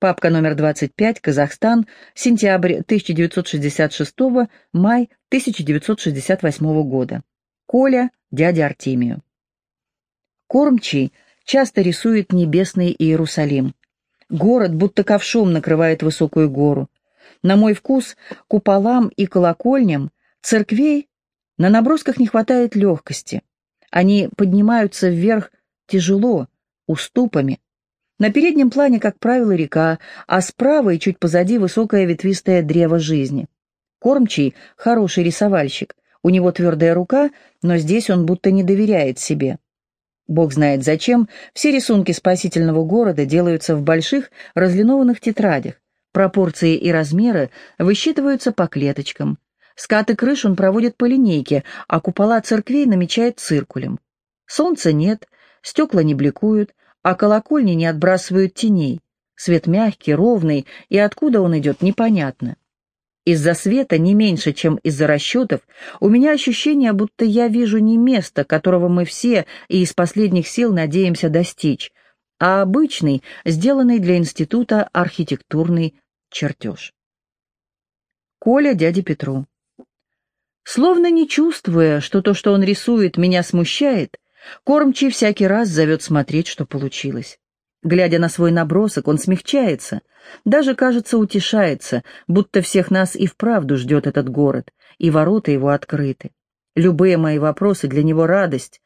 Папка номер 25, Казахстан, сентябрь 1966, май 1968 года. Коля, дядя Артемию. Кормчий часто рисует небесный Иерусалим. Город будто ковшом накрывает высокую гору. На мой вкус, куполам и колокольням церквей на набросках не хватает легкости. Они поднимаются вверх тяжело, уступами, на переднем плане, как правило, река, а справа и чуть позади высокое ветвистое древо жизни. Кормчий — хороший рисовальщик. У него твердая рука, но здесь он будто не доверяет себе. Бог знает зачем, все рисунки спасительного города делаются в больших разлинованных тетрадях. Пропорции и размеры высчитываются по клеточкам. Скаты крыш он проводит по линейке, а купола церквей намечает циркулем. Солнца нет, стекла не бликуют, а колокольни не отбрасывают теней. Свет мягкий, ровный, и откуда он идет, непонятно. Из-за света, не меньше, чем из-за расчетов, у меня ощущение, будто я вижу не место, которого мы все и из последних сил надеемся достичь, а обычный, сделанный для института архитектурный чертеж. Коля дяде Петру. Словно не чувствуя, что то, что он рисует, меня смущает, Кормчий всякий раз зовет смотреть, что получилось. Глядя на свой набросок, он смягчается, даже, кажется, утешается, будто всех нас и вправду ждет этот город, и ворота его открыты. Любые мои вопросы для него радость.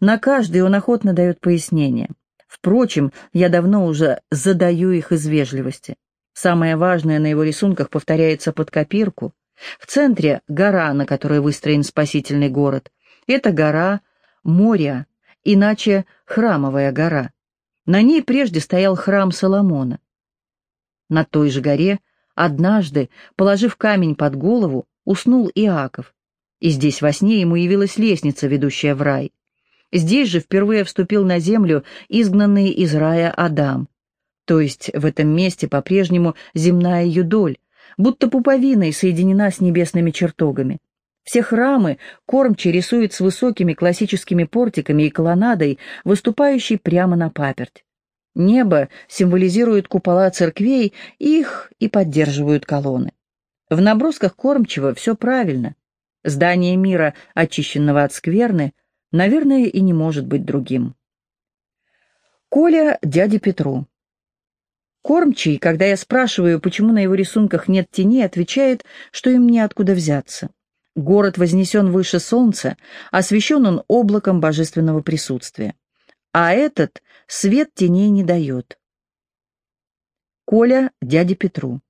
На каждый он охотно дает пояснение. Впрочем, я давно уже задаю их из вежливости. Самое важное на его рисунках повторяется под копирку. В центре гора, на которой выстроен спасительный город. Это гора Моря, иначе Храмовая гора. На ней прежде стоял храм Соломона. На той же горе однажды, положив камень под голову, уснул Иаков. И здесь во сне ему явилась лестница, ведущая в рай. Здесь же впервые вступил на землю изгнанный из рая Адам. То есть в этом месте по-прежнему земная юдоль, будто пуповиной соединена с небесными чертогами. Все храмы кормчий рисует с высокими классическими портиками и колоннадой, выступающей прямо на паперть. Небо символизирует купола церквей, их и поддерживают колонны. В набросках кормчего все правильно. Здание мира, очищенного от скверны, наверное, и не может быть другим. Коля дяде Петру. Кормчий, когда я спрашиваю, почему на его рисунках нет теней, отвечает, что им неоткуда взяться. Город вознесен выше солнца, освещен он облаком божественного присутствия. А этот свет теней не дает. Коля дяде Петру.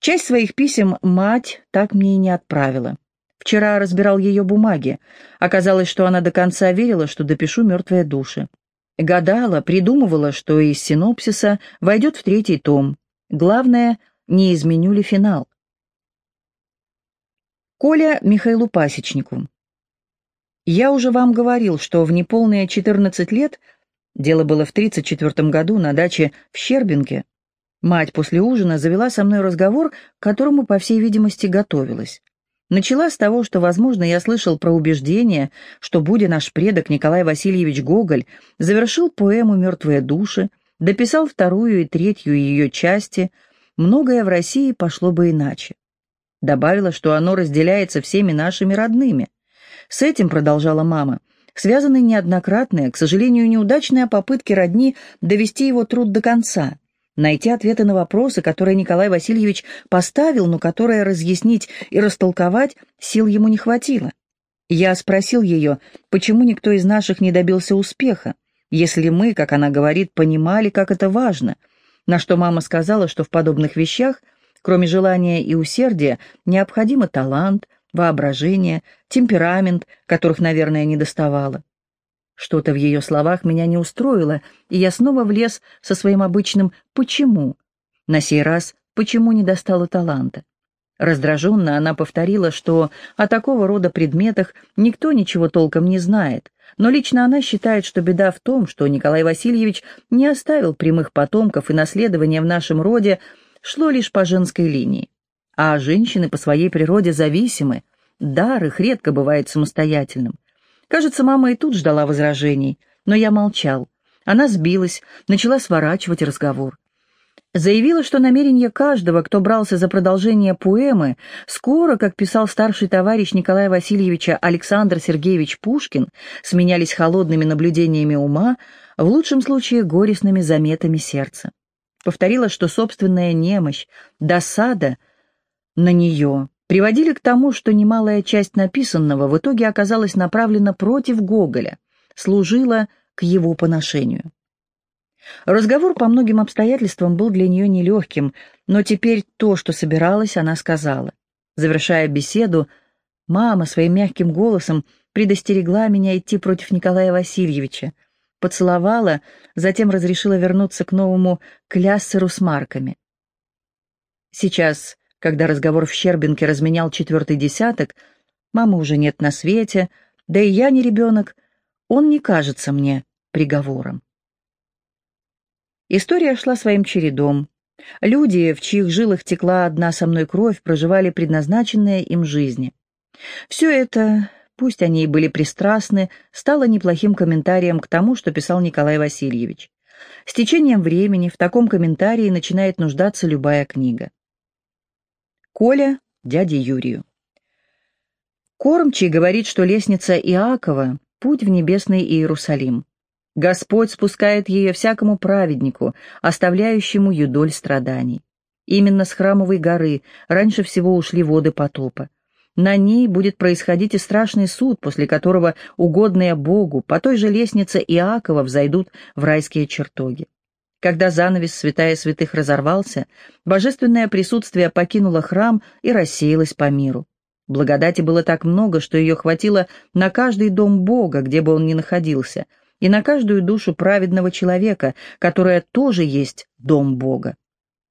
Часть своих писем мать так мне и не отправила. Вчера разбирал ее бумаги. Оказалось, что она до конца верила, что допишу «Мертвые души». Гадала, придумывала, что из синопсиса войдет в третий том. Главное, не изменю ли финал. Коля Михаилу Пасечнику. Я уже вам говорил, что в неполные 14 лет, дело было в 34 году на даче в Щербинке, мать после ужина завела со мной разговор, к которому, по всей видимости, готовилась. Начала с того, что, возможно, я слышал про убеждение, что, будя наш предок Николай Васильевич Гоголь, завершил поэму «Мертвые души», дописал вторую и третью ее части, многое в России пошло бы иначе. Добавила, что оно разделяется всеми нашими родными. С этим, продолжала мама, связаны неоднократные, к сожалению, неудачные попытки родни довести его труд до конца, найти ответы на вопросы, которые Николай Васильевич поставил, но которые разъяснить и растолковать сил ему не хватило. Я спросил ее, почему никто из наших не добился успеха, если мы, как она говорит, понимали, как это важно, на что мама сказала, что в подобных вещах – Кроме желания и усердия, необходимо талант, воображение, темперамент, которых, наверное, не доставало. Что-то в ее словах меня не устроило, и я снова влез со своим обычным «почему?». На сей раз «почему не достало таланта?». Раздраженно она повторила, что о такого рода предметах никто ничего толком не знает, но лично она считает, что беда в том, что Николай Васильевич не оставил прямых потомков и наследования в нашем роде, шло лишь по женской линии. А женщины по своей природе зависимы, дар их редко бывает самостоятельным. Кажется, мама и тут ждала возражений, но я молчал. Она сбилась, начала сворачивать разговор. заявила, что намерение каждого, кто брался за продолжение поэмы, скоро, как писал старший товарищ Николая Васильевича Александр Сергеевич Пушкин, сменялись холодными наблюдениями ума, в лучшем случае горестными заметами сердца. Повторила, что собственная немощь, досада на нее приводили к тому, что немалая часть написанного в итоге оказалась направлена против Гоголя, служила к его поношению. Разговор по многим обстоятельствам был для нее нелегким, но теперь то, что собиралась, она сказала. Завершая беседу, мама своим мягким голосом предостерегла меня идти против Николая Васильевича, поцеловала, затем разрешила вернуться к новому кляссеру с марками. Сейчас, когда разговор в Щербинке разменял четвертый десяток, мамы уже нет на свете, да и я не ребенок, он не кажется мне приговором. История шла своим чередом. Люди, в чьих жилах текла одна со мной кровь, проживали предназначенные им жизни. Все это, пусть они и были пристрастны, стало неплохим комментарием к тому, что писал Николай Васильевич. С течением времени в таком комментарии начинает нуждаться любая книга. Коля дяде Юрию. Кормчий говорит, что лестница Иакова — путь в небесный Иерусалим. Господь спускает ее всякому праведнику, оставляющему юдоль страданий. Именно с храмовой горы раньше всего ушли воды потопа. На ней будет происходить и страшный суд, после которого угодные Богу по той же лестнице Иакова взойдут в райские чертоги. Когда занавес святая святых разорвался, божественное присутствие покинуло храм и рассеялось по миру. Благодати было так много, что ее хватило на каждый дом Бога, где бы он ни находился — и на каждую душу праведного человека, которая тоже есть дом Бога.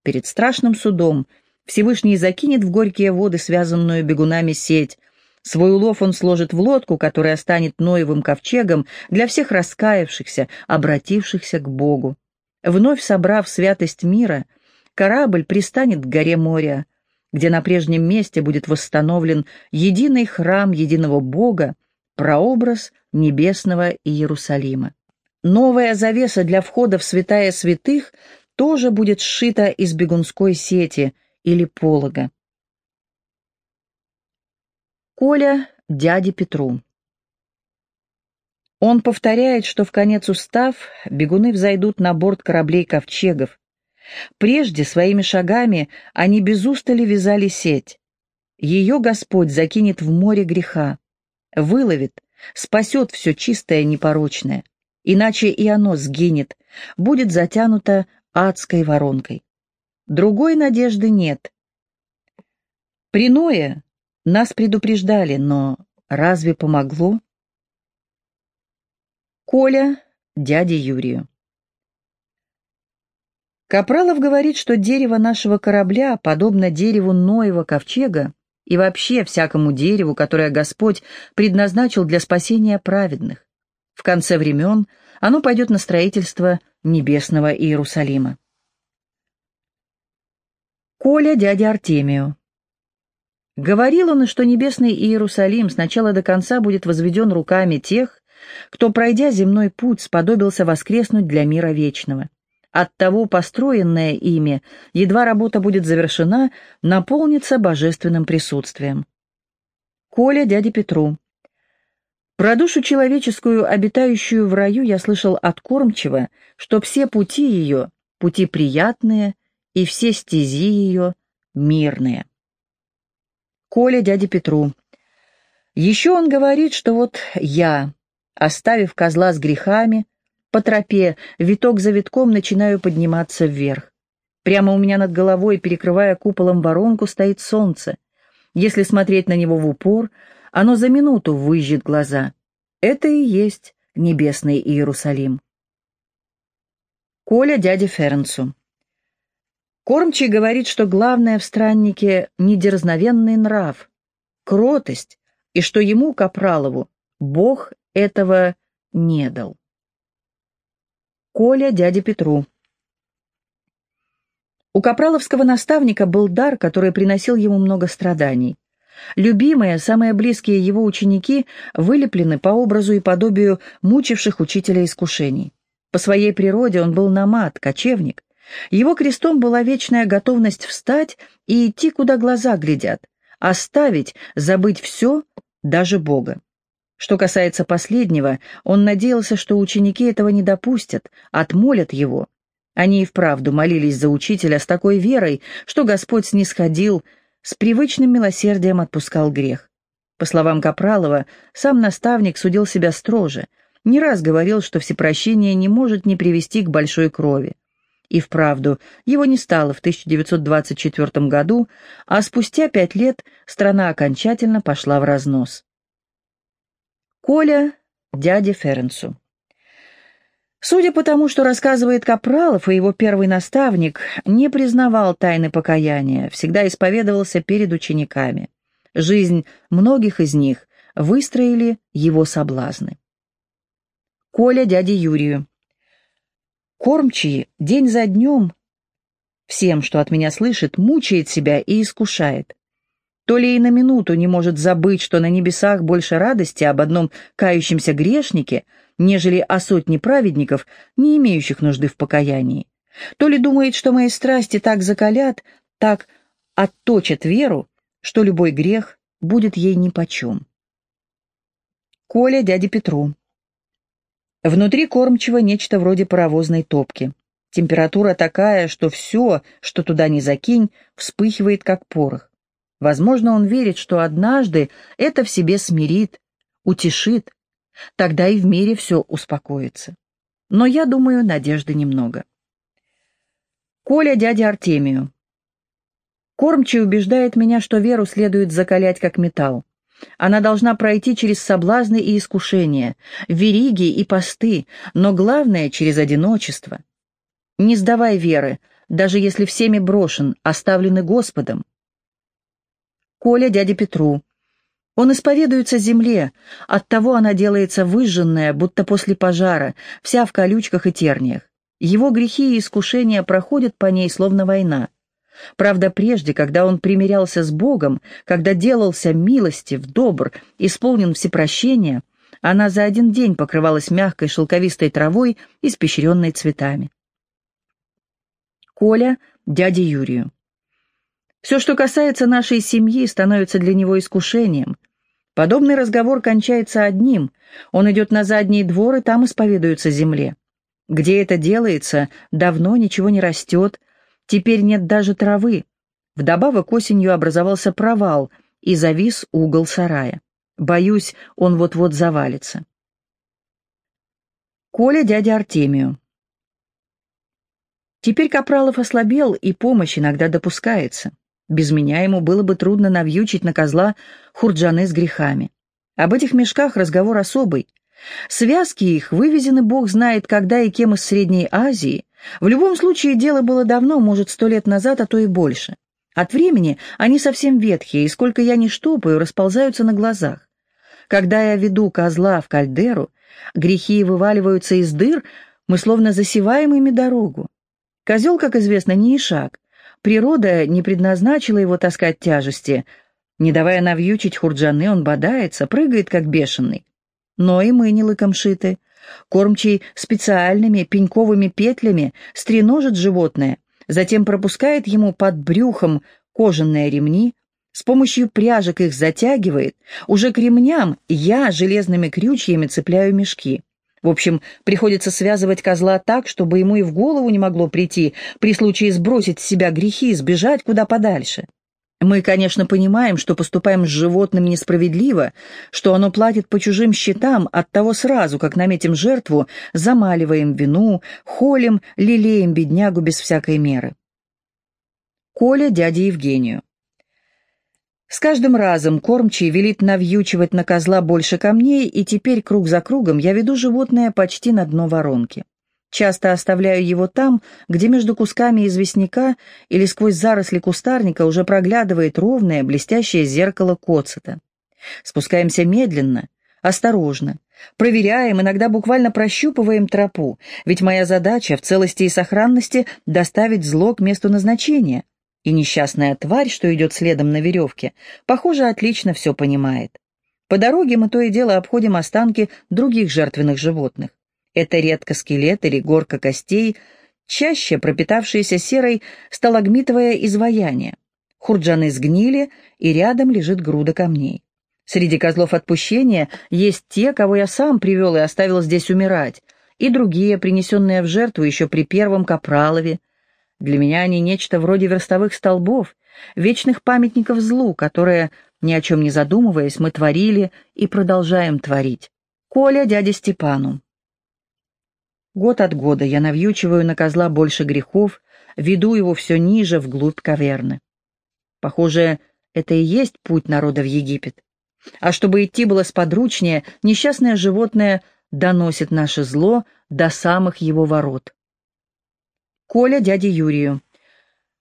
Перед страшным судом Всевышний закинет в горькие воды связанную бегунами сеть, Свой улов он сложит в лодку, которая станет Ноевым ковчегом для всех раскаявшихся, обратившихся к Богу. Вновь собрав святость мира, корабль пристанет к горе моря, где на прежнем месте будет восстановлен единый храм единого Бога, прообраз небесного Иерусалима. Новая завеса для входа в святая святых тоже будет сшита из бегунской сети или полога. Коля дяде Петру. Он повторяет, что в конец устав бегуны взойдут на борт кораблей ковчегов. Прежде своими шагами они без устали вязали сеть. Ее Господь закинет в море греха выловит, спасет все чистое и непорочное, иначе и оно сгинет, будет затянуто адской воронкой. Другой надежды нет. При Ное нас предупреждали, но разве помогло? Коля дяде Юрию. Капралов говорит, что дерево нашего корабля, подобно дереву Ноева ковчега, и вообще всякому дереву, которое Господь предназначил для спасения праведных. В конце времен оно пойдет на строительство небесного Иерусалима. Коля дядя Артемию. Говорил он, что небесный Иерусалим сначала до конца будет возведен руками тех, кто, пройдя земной путь, сподобился воскреснуть для мира вечного. Оттого построенное ими, едва работа будет завершена, наполнится божественным присутствием. Коля дяде Петру. Про душу человеческую, обитающую в раю, я слышал от кормчего, что все пути ее — пути приятные, и все стези ее — мирные. Коля дяде Петру. Еще он говорит, что вот я, оставив козла с грехами, по тропе, виток за витком начинаю подниматься вверх. Прямо у меня над головой, перекрывая куполом воронку, стоит солнце. Если смотреть на него в упор, оно за минуту выжжет глаза. Это и есть небесный Иерусалим. Коля дяде Фернсу. Кормчий говорит, что главное в страннике не дерзновенный нрав, кротость, и что ему, Капралову, Бог этого не дал. Коля дяде Петру. У капраловского наставника был дар, который приносил ему много страданий. Любимые, самые близкие его ученики вылеплены по образу и подобию мучивших учителя искушений. По своей природе он был намат, кочевник, Его крестом была вечная готовность встать и идти, куда глаза глядят, оставить, забыть все, даже Бога. Что касается последнего, он надеялся, что ученики этого не допустят, отмолят его. Они и вправду молились за учителя с такой верой, что Господь снисходил, с привычным милосердием отпускал грех. По словам Капралова, сам наставник судил себя строже, не раз говорил, что всепрощение не может не привести к большой крови. И вправду, его не стало в 1924 году, а спустя пять лет страна окончательно пошла в разнос. Коля дяде Ференцу Судя по тому, что рассказывает Капралов, и его первый наставник не признавал тайны покаяния, всегда исповедовался перед учениками. Жизнь многих из них выстроили его соблазны. Коля дяде Юрию Кормчий день за днем всем, что от меня слышит, мучает себя и искушает. То ли и на минуту не может забыть, что на небесах больше радости об одном кающемся грешнике, нежели о сотне праведников, не имеющих нужды в покаянии. То ли думает, что мои страсти так закалят, так отточат веру, что любой грех будет ей нипочем. Коля дяде Петру Внутри кормчего нечто вроде паровозной топки. Температура такая, что все, что туда не закинь, вспыхивает как порох. Возможно, он верит, что однажды это в себе смирит, утешит. Тогда и в мире все успокоится. Но я думаю, надежды немного. Коля дядя Артемию. Кормчий убеждает меня, что веру следует закалять как металл. Она должна пройти через соблазны и искушения, вериги и посты, но главное — через одиночество. Не сдавай веры, даже если всеми брошен, оставлены Господом. Коля дяде Петру. Он исповедуется земле, оттого она делается выжженная, будто после пожара, вся в колючках и терниях. Его грехи и искушения проходят по ней, словно война. Правда, прежде, когда он примирялся с Богом, когда делался милостив, добр, исполнен всепрощения, она за один день покрывалась мягкой шелковистой травой, испещренной цветами. Коля дяде Юрию. Все, что касается нашей семьи, становится для него искушением. Подобный разговор кончается одним. Он идет на задний двор и там исповедуется земле. Где это делается, давно ничего не растет, Теперь нет даже травы. Вдобавок осенью образовался провал, и завис угол сарая. Боюсь, он вот-вот завалится. Коля дядя Артемию. Теперь Капралов ослабел, и помощь иногда допускается. Без меня ему было бы трудно навьючить на козла хурджаны с грехами. Об этих мешках разговор особый. Связки их вывезены бог знает когда и кем из Средней Азии, в любом случае, дело было давно, может, сто лет назад, а то и больше. От времени они совсем ветхие, и сколько я ни штопаю, расползаются на глазах. Когда я веду козла в кальдеру, грехи вываливаются из дыр, мы словно засеваем ими дорогу. Козел, как известно, не ишак. Природа не предназначила его таскать тяжести. Не давая навьючить хурджаны, он бодается, прыгает, как бешеный. Но и мы не лыком шиты. Кормчий специальными пеньковыми петлями стреножит животное, затем пропускает ему под брюхом кожаные ремни, с помощью пряжек их затягивает, уже к ремням я железными крючьями цепляю мешки. В общем, приходится связывать козла так, чтобы ему и в голову не могло прийти при случае сбросить с себя грехи и сбежать куда подальше. Мы, конечно, понимаем, что поступаем с животным несправедливо, что оно платит по чужим счетам, от того сразу, как наметим жертву, замаливаем вину, холим, лелеем беднягу без всякой меры. Коля дяде Евгению. С каждым разом кормчий велит навьючивать на козла больше камней, и теперь круг за кругом я веду животное почти на дно воронки. Часто оставляю его там, где между кусками известняка или сквозь заросли кустарника уже проглядывает ровное блестящее зеркало коцета. Спускаемся медленно, осторожно, проверяем, иногда буквально прощупываем тропу, ведь моя задача в целости и сохранности доставить зло к месту назначения. И несчастная тварь, что идет следом на веревке, похоже, отлично все понимает. По дороге мы то и дело обходим останки других жертвенных животных. Это редко скелет или горка костей, чаще пропитавшееся серой сталагмитовое изваяние. Хурджаны сгнили, и рядом лежит груда камней. Среди козлов отпущения есть те, кого я сам привел и оставил здесь умирать, и другие, принесенные в жертву еще при первом Капралове. Для меня они нечто вроде верстовых столбов, вечных памятников злу, которые, ни о чем не задумываясь, мы творили и продолжаем творить. Коля дяде Степану. Год от года я навьючиваю на козла больше грехов, веду его все ниже, вглубь каверны. Похоже, это и есть путь народа в Египет. А чтобы идти было сподручнее, несчастное животное доносит наше зло до самых его ворот. Коля дяде Юрию.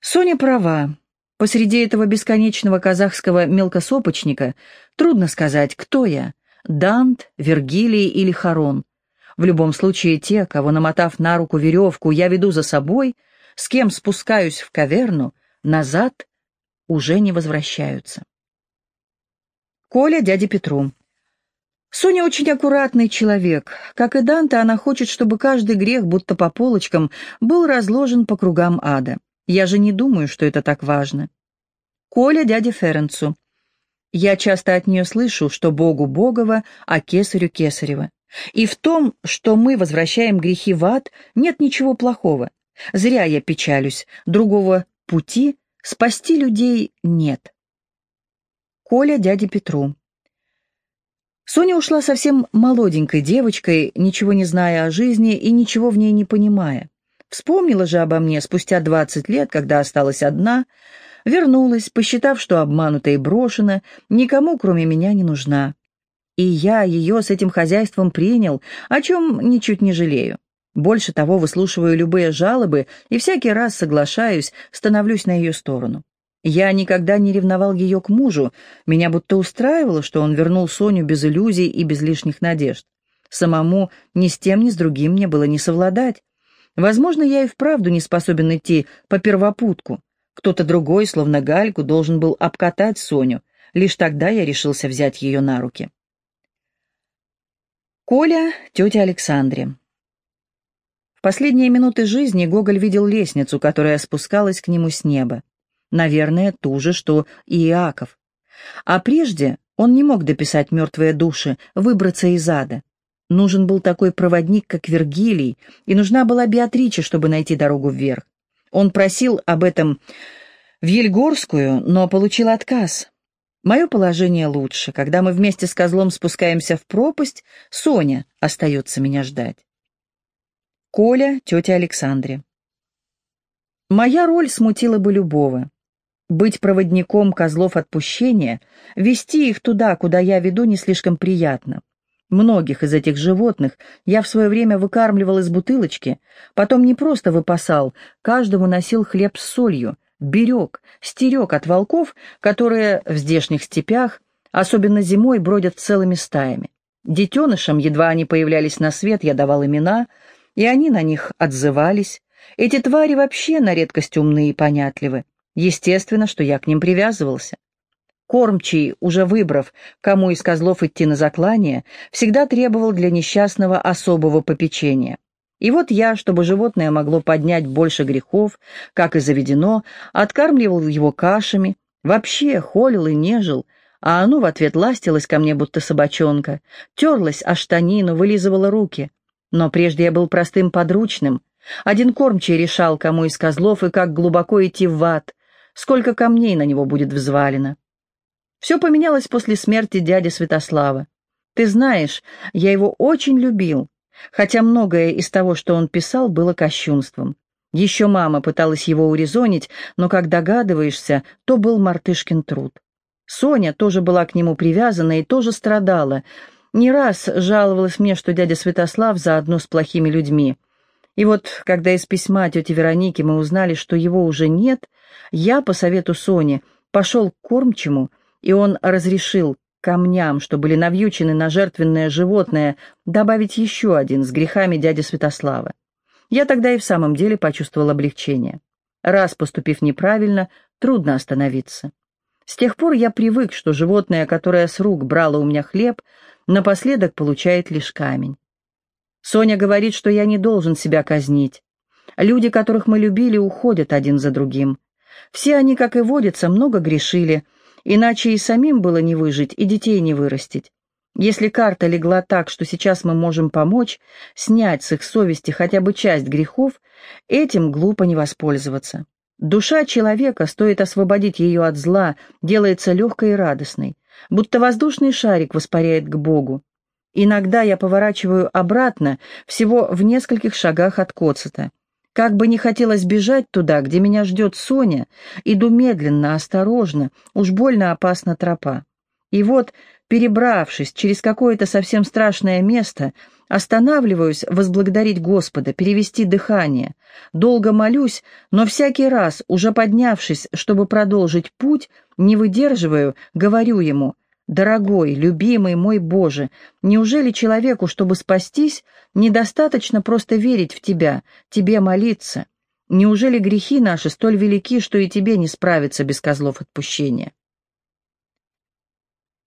Соня права. Посреди этого бесконечного казахского мелкосопочника трудно сказать, кто я — Дант, Вергилий или Харон. В любом случае, те, кого, намотав на руку веревку, я веду за собой, с кем спускаюсь в каверну, назад уже не возвращаются. Коля дяде Петру. Соня очень аккуратный человек. Как и Данте, она хочет, чтобы каждый грех, будто по полочкам, был разложен по кругам ада. Я же не думаю, что это так важно. Коля дяде Ференцу. Я часто от нее слышу, что Богу Богова, а Кесарю Кесарева. И в том, что мы возвращаем грехи в ад, нет ничего плохого. Зря я печалюсь. Другого пути спасти людей нет. Коля дяде Петру. Соня ушла совсем молоденькой девочкой, ничего не зная о жизни и ничего в ней не понимая. Вспомнила же обо мне спустя двадцать лет, когда осталась одна, вернулась, посчитав, что обманута и брошена, никому, кроме меня, не нужна. И я ее с этим хозяйством принял, о чем ничуть не жалею. Больше того, выслушиваю любые жалобы и всякий раз соглашаюсь, становлюсь на ее сторону. Я никогда не ревновал ее к мужу, меня будто устраивало, что он вернул Соню без иллюзий и без лишних надежд. Самому ни с тем, ни с другим мне было не совладать. Возможно, я и вправду не способен идти по первопутку. Кто-то другой, словно гальку, должен был обкатать Соню. Лишь тогда я решился взять ее на руки. Коля, тетя Александре. В последние минуты жизни Гоголь видел лестницу, которая спускалась к нему с неба. Наверное, ту же, что и Иаков. А прежде он не мог дописать «Мертвые души», выбраться из ада. Нужен был такой проводник, как Вергилий, и нужна была Беатрича, чтобы найти дорогу вверх. Он просил об этом в Ельгорскую, но получил отказ. Мое положение лучше. Когда мы вместе с козлом спускаемся в пропасть, Соня остается меня ждать. Коля, тетя Александре. Моя роль смутила бы любого. Быть проводником козлов отпущения, вести их туда, куда я веду, не слишком приятно. Многих из этих животных я в свое время выкармливал из бутылочки, потом не просто выпасал, каждому носил хлеб с солью, берег, стерег от волков, которые в здешних степях, особенно зимой, бродят целыми стаями. Детенышам, едва они появлялись на свет, я давал имена, и они на них отзывались. Эти твари вообще на редкость умные и понятливы. Естественно, что я к ним привязывался. Кормчий, уже выбрав, кому из козлов идти на заклание, всегда требовал для несчастного особого попечения. И вот я, чтобы животное могло поднять больше грехов, как и заведено, откармливал его кашами, вообще холил и нежил, а оно в ответ ластилось ко мне, будто собачонка, терлась о штанину, вылизывала руки. Но прежде я был простым подручным. Один кормчий решал, кому из козлов и как глубоко идти в ад, сколько камней на него будет взвалено. Все поменялось после смерти дяди Святослава. Ты знаешь, я его очень любил, хотя многое из того, что он писал, было кощунством. Еще мама пыталась его урезонить, но, как догадываешься, то был мартышкин труд. Соня тоже была к нему привязана и тоже страдала. Не раз жаловалась мне, что дядя Святослав заодно с плохими людьми. И вот, когда из письма тети Вероники мы узнали, что его уже нет, я, по совету Сони, пошел к кормчему, и он разрешил камням, что были навьючены на жертвенное животное, добавить еще один с грехами дяди Святослава. Я тогда и в самом деле почувствовал облегчение. Раз поступив неправильно, трудно остановиться. С тех пор я привык, что животное, которое с рук брало у меня хлеб, напоследок получает лишь камень. Соня говорит, что я не должен себя казнить. Люди, которых мы любили, уходят один за другим. Все они, как и водится, много грешили, иначе и самим было не выжить, и детей не вырастить. Если карта легла так, что сейчас мы можем помочь, снять с их совести хотя бы часть грехов, этим глупо не воспользоваться. Душа человека, стоит освободить ее от зла, делается легкой и радостной, будто воздушный шарик воспаряет к Богу. Иногда я поворачиваю обратно, всего в нескольких шагах от Коцета. Как бы не хотелось бежать туда, где меня ждет Соня, иду медленно, осторожно, уж больно опасна тропа. И вот Перебравшись через какое-то совсем страшное место, останавливаюсь возблагодарить Господа, перевести дыхание. Долго молюсь, но всякий раз, уже поднявшись, чтобы продолжить путь, не выдерживаю, говорю ему, «Дорогой, любимый мой Боже, неужели человеку, чтобы спастись, недостаточно просто верить в Тебя, Тебе молиться? Неужели грехи наши столь велики, что и Тебе не справиться без козлов отпущения?»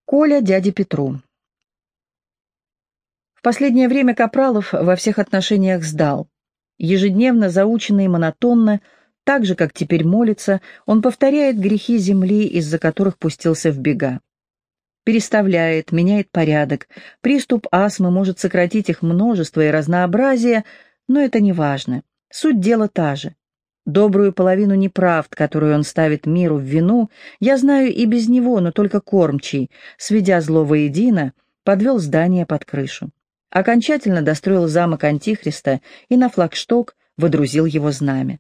Коля дяде Петру. В последнее время Капралов во всех отношениях сдал. Ежедневно, заученно и монотонно, так же, как теперь молится, он повторяет грехи земли, из-за которых пустился в бега. Переставляет, меняет порядок. Приступ астмы может сократить их множество и разнообразие, но это не важно. Суть дела та же. Добрую половину неправд, которую он ставит миру в вину, я знаю и без него, но только кормчий, сведя зло воедино, подвел здание под крышу. Окончательно достроил замок Антихриста и на флагшток водрузил его знамя.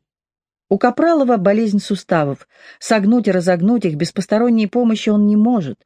У Капралова болезнь суставов, согнуть и разогнуть их без посторонней помощи он не может.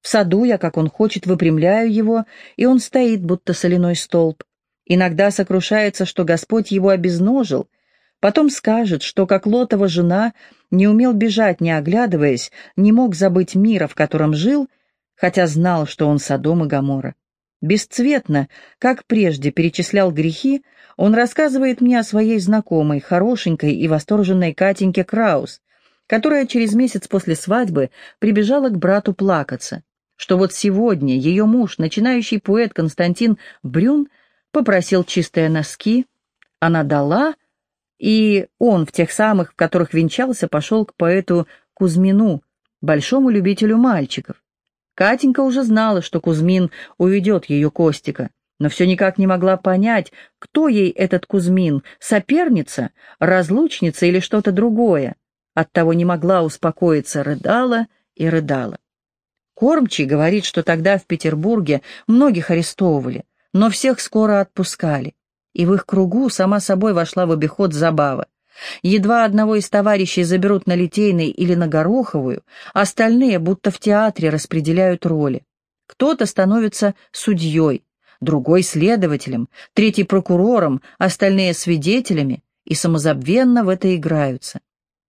В саду я, как он хочет, выпрямляю его, и он стоит, будто соляной столб. Иногда сокрушается, что Господь его обезножил — Потом скажет, что, как Лотова жена, не умел бежать, не оглядываясь, не мог забыть мира, в котором жил, хотя знал, что он Содом и Гоморра. Бесцветно, как прежде перечислял грехи, он рассказывает мне о своей знакомой, хорошенькой и восторженной Катеньке Краус, которая через месяц после свадьбы прибежала к брату плакаться, что вот сегодня ее муж, начинающий поэт Константин Брюн, попросил чистые носки, она дала — и он в тех самых, в которых венчался, пошел к поэту Кузьмину, большому любителю мальчиков. Катенька уже знала, что Кузьмин уведет ее Костика, но все никак не могла понять, кто ей этот Кузьмин, соперница, разлучница или что-то другое. Оттого не могла успокоиться, рыдала и рыдала. Кормчий говорит, что тогда в Петербурге многих арестовывали, но всех скоро отпускали и в их кругу сама собой вошла в обиход забава. Едва одного из товарищей заберут на Литейный или на Гороховую, остальные будто в театре распределяют роли. Кто-то становится судьей, другой — следователем, третий — прокурором, остальные — свидетелями, и самозабвенно в это играются.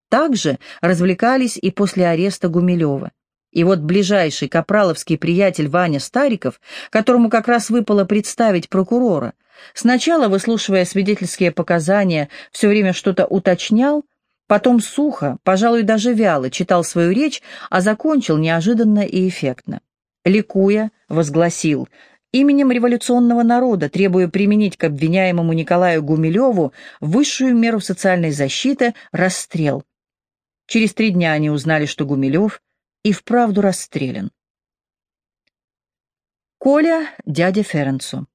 Также развлекались и после ареста Гумилева. И вот ближайший капраловский приятель Ваня Стариков, которому как раз выпало представить прокурора, Сначала, выслушивая свидетельские показания, все время что-то уточнял, потом сухо, пожалуй, даже вяло читал свою речь, а закончил неожиданно и эффектно. Ликуя, возгласил именем революционного народа, требуя применить к обвиняемому Николаю Гумилеву высшую меру социальной защиты – расстрел. Через три дня они узнали, что Гумилев и вправду расстрелян. Коля дядя Ференцу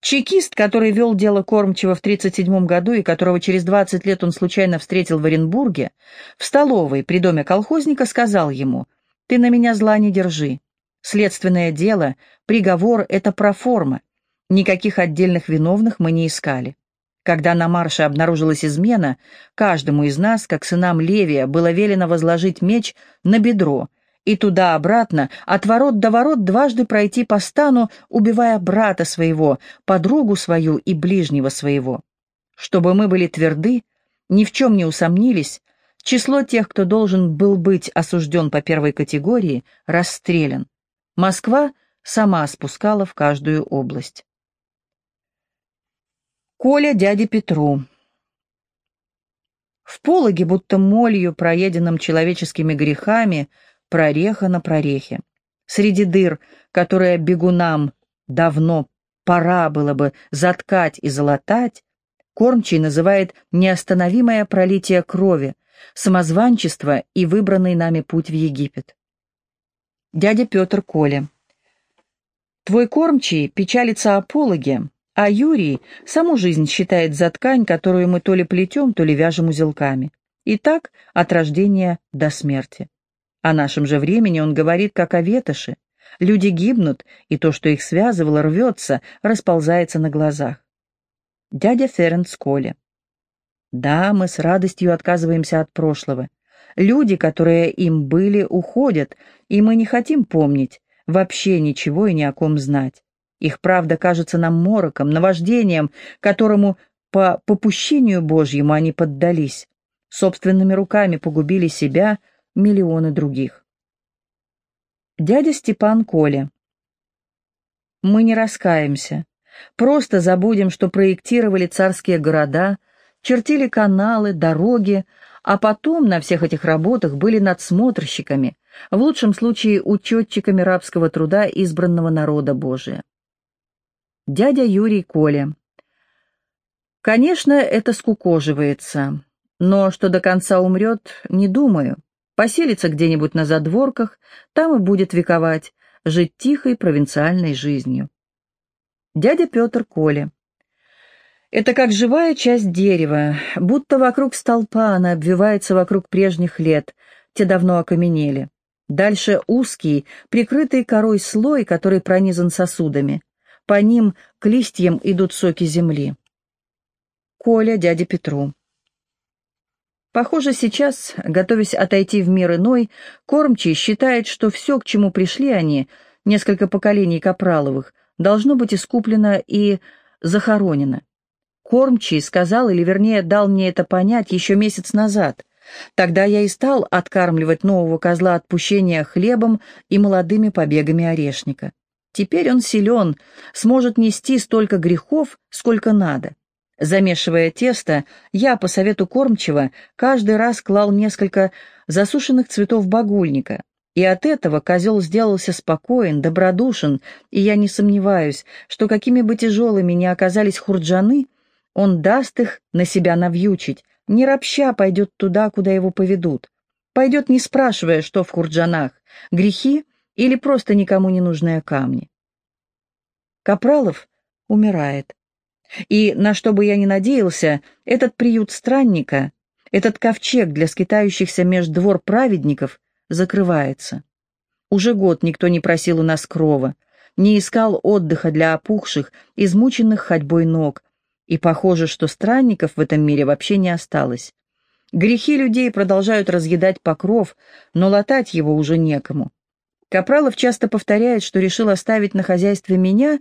Чекист, который вел дело Кормчева в 1937 году и которого через 20 лет он случайно встретил в Оренбурге, в столовой при доме колхозника сказал ему, «Ты на меня зла не держи. Следственное дело, приговор — это проформа. Никаких отдельных виновных мы не искали. Когда на марше обнаружилась измена, каждому из нас, как сынам Левия, было велено возложить меч на бедро — и туда-обратно, от ворот до ворот дважды пройти по стану, убивая брата своего, подругу свою и ближнего своего. Чтобы мы были тверды, ни в чем не усомнились, число тех, кто должен был быть осужден по первой категории, расстрелян. Москва сама спускала в каждую область. Коля дяде Петру. В пологе, будто молью, проеденном человеческими грехами, прореха на прорехе. Среди дыр, которые бегунам давно пора было бы заткать и залатать, Кормчий называет неостановимое пролитие крови, самозванчество и выбранный нами путь в Египет. Дядя Петр Коля. Твой кормчий печалится о пологе, а Юрий саму жизнь считает за ткань, которую мы то ли плетем, то ли вяжем узелками. И так от рождения до смерти. О нашем же времени он говорит, как о ветоши. Люди гибнут, и то, что их связывало, рвется, расползается на глазах. Дядя Ференц Коля. Да, мы с радостью отказываемся от прошлого. Люди, которые им были, уходят, и мы не хотим помнить, вообще ничего и ни о ком знать. Их правда кажется нам мороком, наваждением, которому по попущению Божьему они поддались. Собственными руками погубили себя миллионы других. Дядя Степан Коля. Мы не раскаемся. Просто забудем, что проектировали царские города, чертили каналы, дороги, а потом на всех этих работах были надсмотрщиками, в лучшем случае учетчиками рабского труда избранного народа Божия. Дядя Юрий Коля. Конечно, это скукоживается, но что до конца умрет, не думаю. Поселится где-нибудь на задворках, там и будет вековать, жить тихой провинциальной жизнью. Дядя Петр Коля. Это как живая часть дерева, будто вокруг столпа она обвивается вокруг прежних лет, те давно окаменели. Дальше узкий, прикрытый корой слой, который пронизан сосудами. По ним к листьям идут соки земли. Коля дяде Петру. Похоже, сейчас, готовясь отойти в мир иной, кормчий считает, что все, к чему пришли они, несколько поколений Капраловых, должно быть искуплено и захоронено. Кормчий сказал, или вернее дал мне это понять еще месяц назад. Тогда я и стал откармливать нового козла отпущения хлебом и молодыми побегами орешника. Теперь он силен, сможет нести столько грехов, сколько надо. Замешивая тесто, я, по совету кормчего, каждый раз клал несколько засушенных цветов багульника, и от этого козел сделался спокоен, добродушен, и я не сомневаюсь, что какими бы тяжелыми ни оказались хурджаны, он даст их на себя навьючить, не ропща пойдет туда, куда его поведут. Пойдет, не спрашивая, что в хурджанах, грехи или просто никому не нужные камни. Капралов умирает. И, на что бы я ни надеялся, этот приют странника, этот ковчег для скитающихся меж двор праведников закрывается. Уже год никто не просил у нас крова, не искал отдыха для опухших, измученных ходьбой ног, и похоже, что странников в этом мире вообще не осталось. Грехи людей продолжают разъедать покров, но латать его уже некому. Капралов часто повторяет, что решил оставить на хозяйстве меня,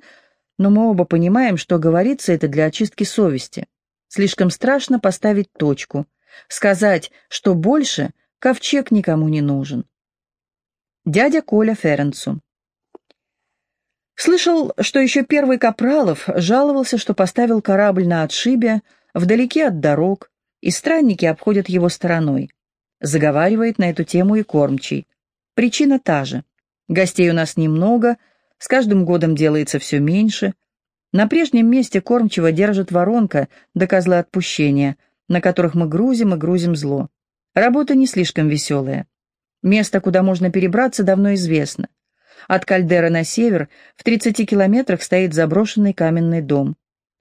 но мы оба понимаем, что говорится это для очистки совести. Слишком страшно поставить точку, сказать, что больше ковчег никому не нужен. Дядя Коля Ференцу Слышал, что еще первый Капралов жаловался, что поставил корабль на отшибе, вдалеке от дорог, и странники обходят его стороной. Заговаривает на эту тему и кормчий. Причина та же. Гостей у нас немного, с каждым годом делается все меньше. На прежнем месте кормчего держит воронка до козла отпущения, на которых мы грузим и грузим зло. Работа не слишком веселая. Место, куда можно перебраться, давно известно. От кальдера на север в 30 километрах стоит заброшенный каменный дом.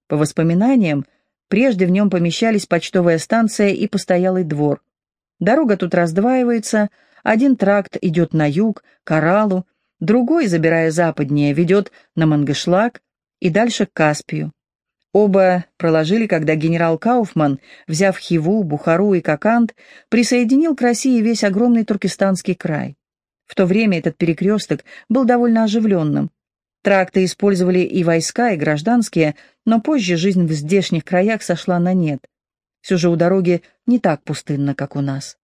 По воспоминаниям, прежде в нем помещались почтовая станция и постоялый двор. Дорога тут раздваивается, один тракт идет на юг, к Оралу, другой, забирая западнее, ведет на Мангышлак и дальше к Каспию. Оба проложили, когда генерал Кауфман, взяв Хиву, Бухару и Коканд, присоединил к России весь огромный туркестанский край. В то время этот перекресток был довольно оживленным. Тракты использовали и войска, и гражданские, но позже жизнь в здешних краях сошла на нет. Все же у дороги не так пустынно, как у нас.